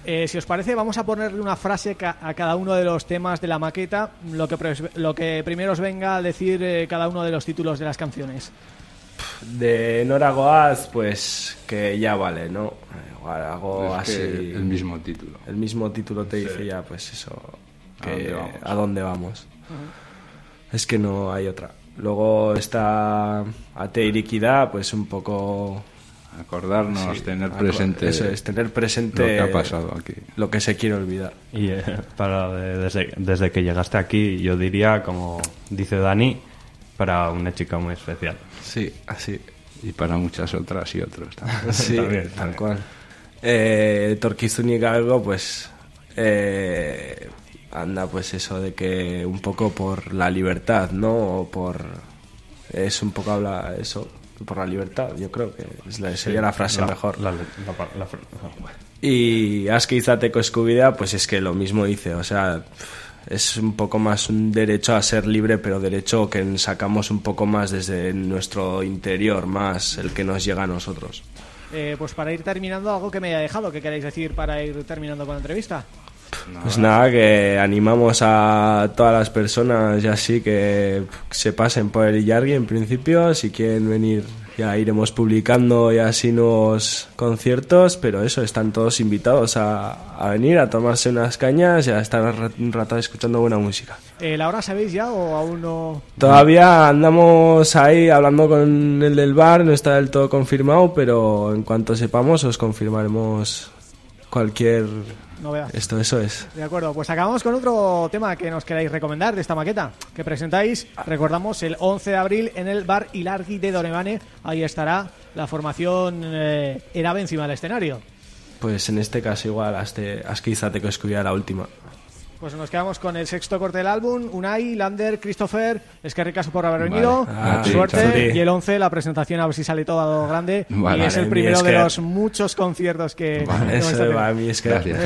Eh, si os parece, vamos a ponerle una frase ca- a cada uno de los temas de la maqueta, lo que, lo que primero os venga a decir eh, cada uno de los títulos de las canciones. De Nora Goaz, pues que ya vale, ¿no? Igual hago Es así. que el mismo título. el mismo título te dice ya, pues eso, ¿A dónde vamos? a dónde vamos. Es que no hay otra. Luego está Ate y Liquida, pues un poco... Acordarnos, sí, tener presente. Eso es, tener presente lo que ha pasado aquí. lo que se quiere olvidar. Y eh, para de- desde, desde que llegaste aquí, yo diría, como dice Dani, para una chica muy especial. Sí, así. Y para muchas otras y otros también. Sí, También, tal también. cual. Eh, Torquizuni Galgo, pues eh, anda pues eso de que un poco por la libertad, ¿no? O por... Es un poco habla eso, por la libertad, yo creo que es la- sería la frase La- mejor. la- la- la- la- Y Aski Escubida, pues es que lo mismo dice, o sea, es un poco más un derecho a ser libre, pero derecho que sacamos un poco más desde nuestro interior, más el que nos llega a nosotros. Eh, pues para ir terminando, algo que me haya dejado, ¿qué queréis decir para ir terminando con la entrevista? Pues nada, que animamos a todas las personas ya así que se pasen por el Yargi en principio, si quieren venir ya iremos publicando ya así nuevos conciertos, pero eso, están todos invitados a, a venir a tomarse unas cañas y a estar un rato escuchando buena música. Eh, ¿La hora sabéis ya o aún no...? Todavía andamos ahí hablando con el del bar, no está del todo confirmado, pero en cuanto sepamos os confirmaremos cualquier... Novedad. Esto, eso es. De acuerdo, pues acabamos con otro tema que nos queráis recomendar de esta maqueta que presentáis, recordamos, el 11 de abril en el bar Ilargi de Donevane. Ahí estará la formación eh, Erabe encima del escenario. Pues en este caso igual, hasta Izateko Escubia la última. Pues nos quedamos con el sexto corte del álbum, Unai, Lander, Christopher, es que ricasco por haber venido, Vale. A ti, suerte, y el 11 la presentación a ver si sale todo grande, Vale. y es el Vale, primero es de los muchos conciertos que... a Eso a mí es que... Gracias,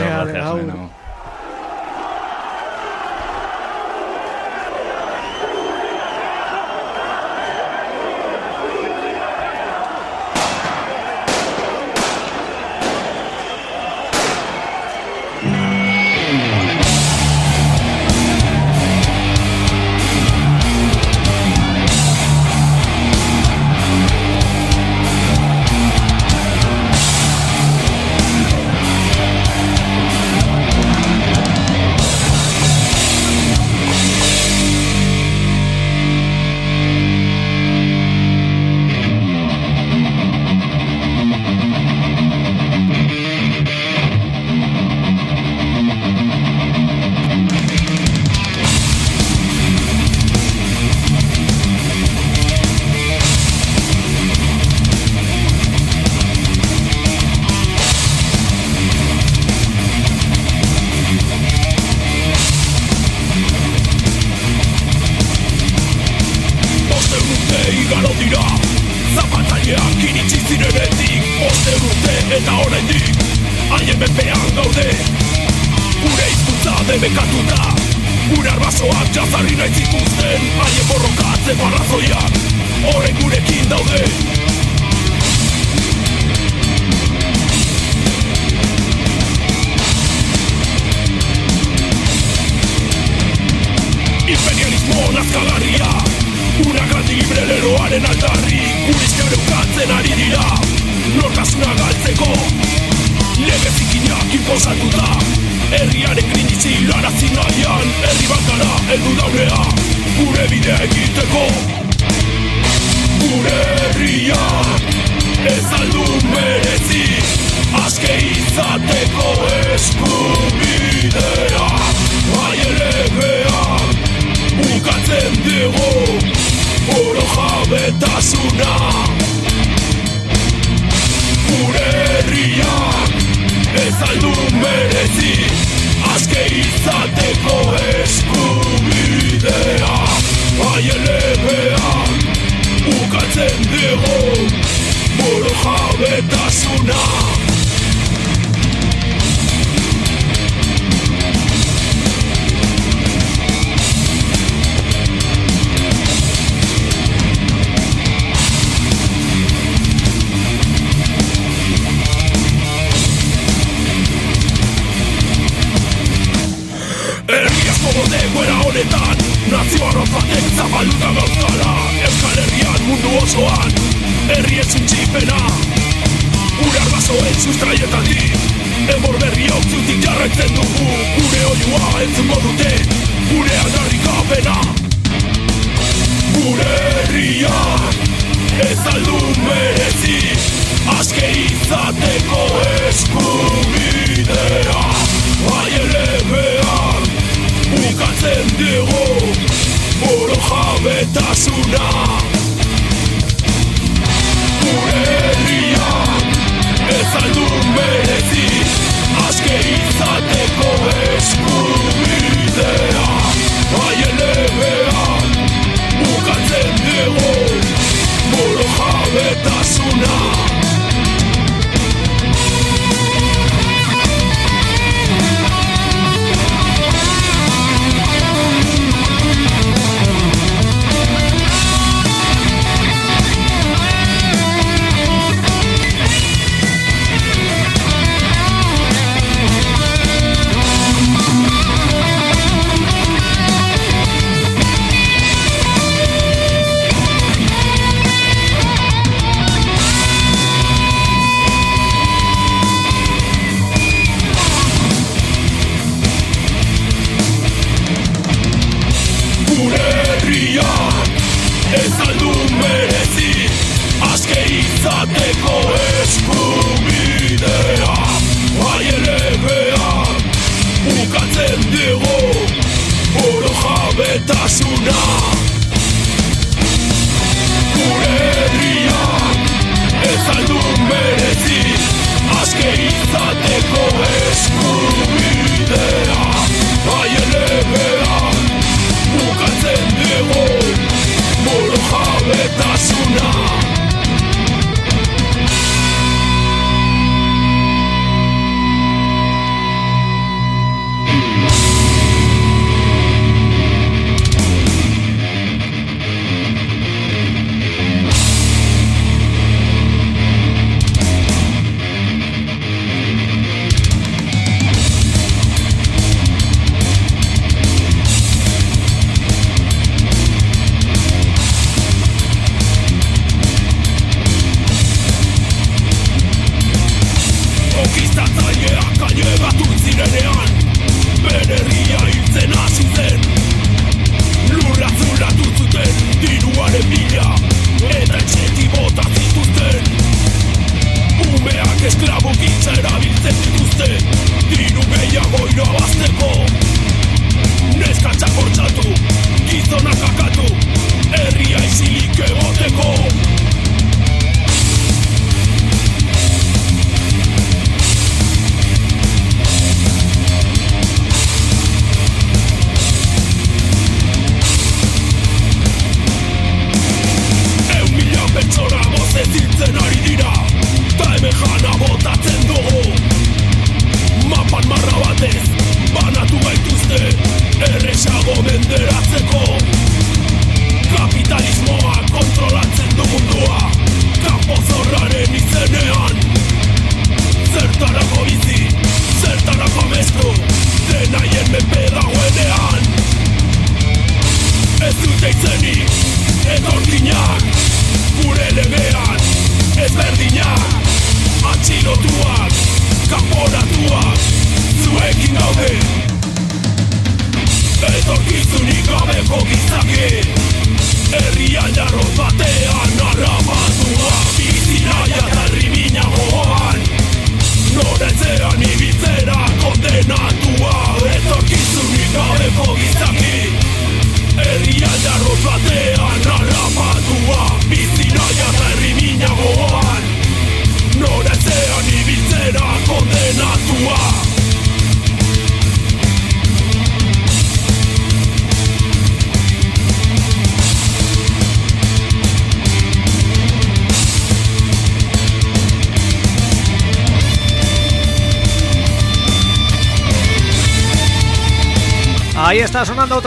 honetan Nazioan opatek zabaluta gauzala Euskal Herrian mundu osoan Herri ezin txipena Urar basoen sustraietatik Enbor berri hau ziutik jarraitzen dugu. Gure oiua entzun dute Gure aldarrik apena Gure herria Ez aldu merezi Aske izateko eskubidea Bai elebean bukatzen dugu Buru jabetasuna Gure herria ez aldu merezi Azke izateko eskubidea Haien lebean bukatzen dugu Buru jabetasuna Buru jabetasuna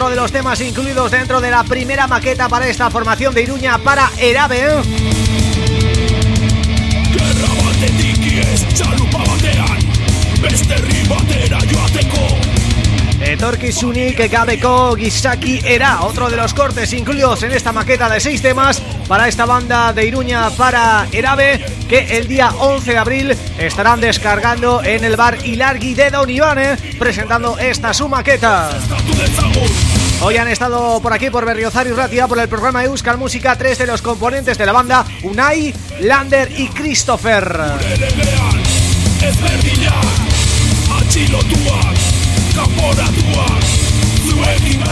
de los temas incluidos dentro de la primera maqueta para esta formación de Iruña para Erabe. Joateko Etorkizunik gabeko Gisaki Era, otro de los cortes incluidos en esta maqueta de seis temas para esta banda de Iruña para Erabe, que el día 11 de abril estarán descargando en el bar Ilargi de Don Ivane, presentando esta su maqueta. Hoy han estado por aquí, por Berriozar y por el programa Euskal Música, tres de los componentes de la banda, Unai, Lander y Christopher.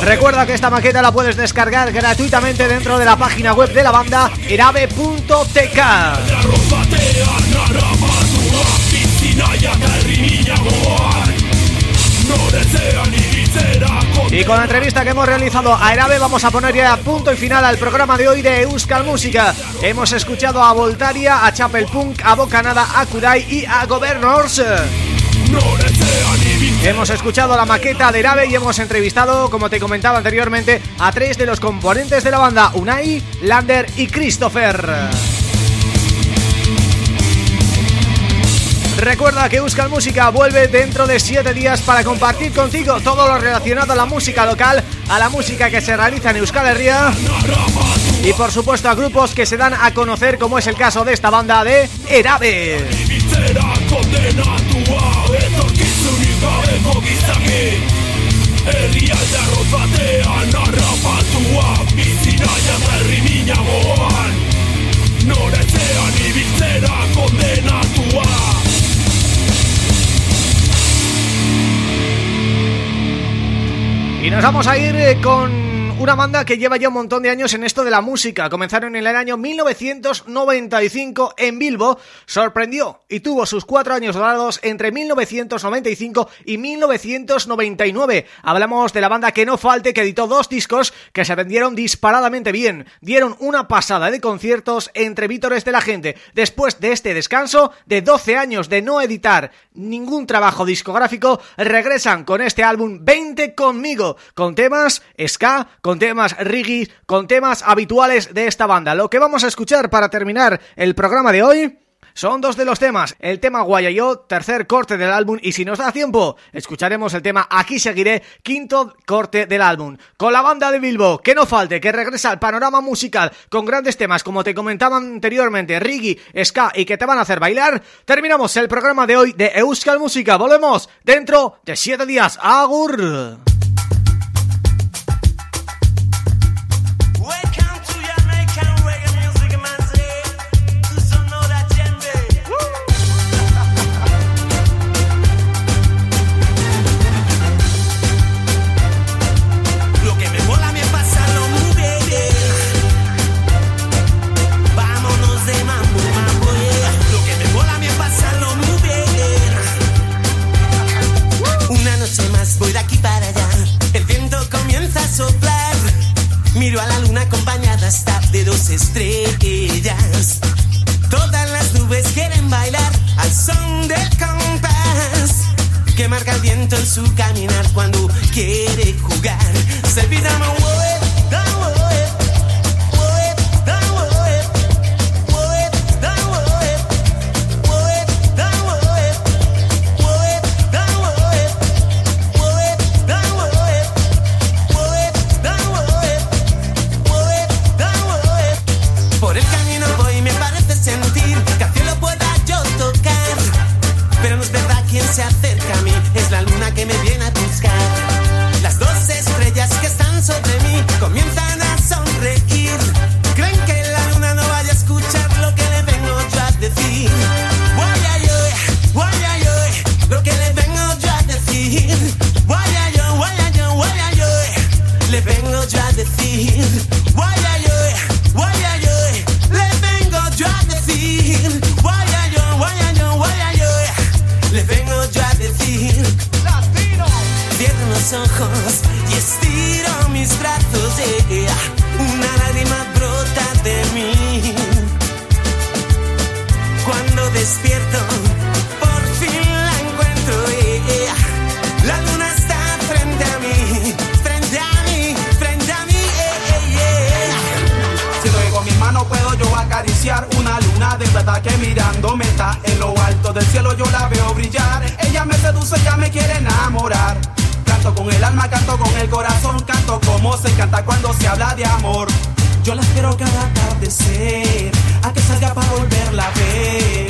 Recuerda que esta maqueta la puedes descargar gratuitamente dentro de la página web de la banda erabe.tk Y con la entrevista que hemos realizado a Erabe vamos a poner ya punto y final al programa de hoy de Euskal Música. Hemos escuchado a Voltaria, a Chapel Punk, a Bocanada, a Kudai y a Governors. Hemos escuchado la maqueta de Erabe y hemos entrevistado, como te comentaba anteriormente, a tres de los componentes de la banda, Unai, Lander y Christopher. Recuerda que Euskal Música vuelve dentro de siete días para compartir contigo todo lo relacionado a la música local, a la música que se realiza en Euskal Herria y por supuesto a grupos que se dan a conocer como es el caso de esta banda de Erabe. Y nos vamos a ir eh, con una banda que lleva ya un montón de años en esto de la música. Comenzaron en el año 1995 en Bilbo, sorprendió y tuvo sus cuatro años dorados entre 1995 y 1999. Hablamos de la banda Que No Falte, que editó dos discos que se vendieron disparadamente bien. Dieron una pasada de conciertos entre vítores de la gente. Después de este descanso de 12 años de no editar ningún trabajo discográfico, regresan con este álbum 20 conmigo, con temas ska, con temas reggae, con temas habituales de esta banda. Lo que vamos a escuchar para terminar el programa de hoy... Son dos de los temas, el tema Guayayo, tercer corte del álbum y si nos da tiempo, escucharemos el tema Aquí seguiré, quinto corte del álbum. Con la banda de Bilbo, que no falte, que regresa al panorama musical con grandes temas como te comentaba anteriormente, Rigi, Ska y que te van a hacer bailar, terminamos el programa de hoy de Euskal Música. Volvemos dentro de siete días. ¡Agur! Voy de aquí para allá. El viento comienza a soplar. Miro a la luna acompañada hasta de dos estrellas. Todas las nubes quieren bailar al son del compás que marca el viento en su caminar cuando quiere jugar. Se pida y estiro mis brazos. yeah. Una lágrima brota de mí. Cuando despierto, por fin la encuentro. yeah. La luna está frente a mí, frente a mí, frente a mí. yeah, yeah. Si luego mi mano puedo yo acariciar una luna de verdad que mirándome está en lo alto del cielo yo la veo brillar. Ella me seduce, ella me quiere enamorar. Con el alma, canto con el corazón, canto como se canta cuando se habla de amor. Yo la espero cada atardecer, a que salga para volverla a ver.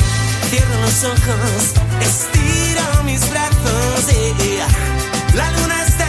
Cierro los ojos, estiro mis brazos. yeah. La luna está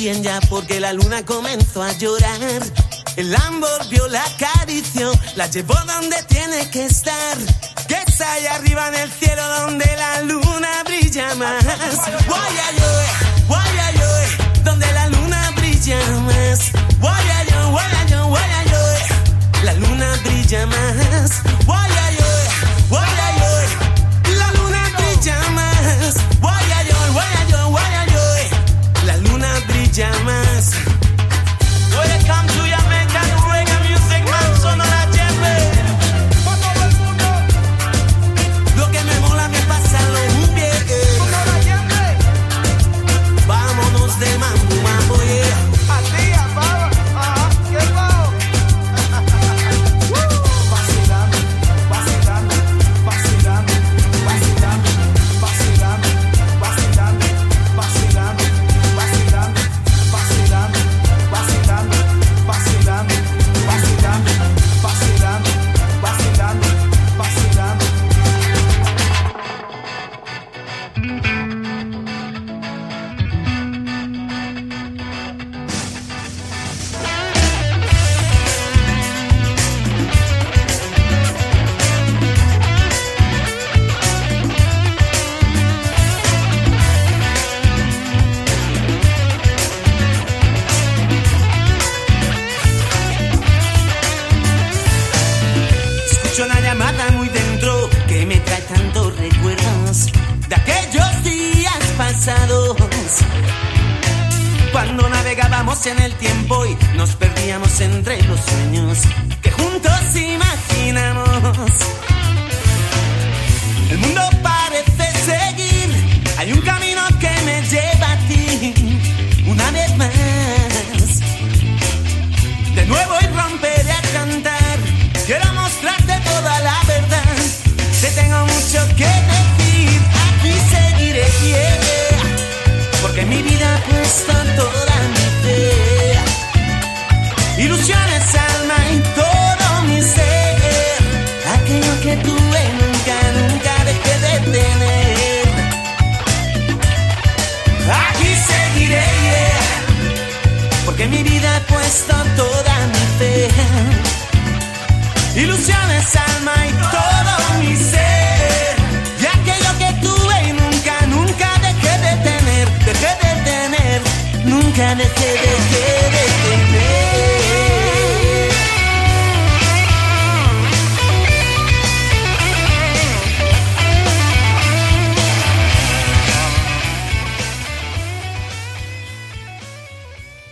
ya porque la luna comenzó a llorar. El ámbor vio la acarició, la llevó donde tiene que estar. Que es allá arriba en el cielo donde la luna brilla más. Guayayo, guayayo, donde la luna brilla más. Guayayo, guayayo, guayayo, la luna brilla más.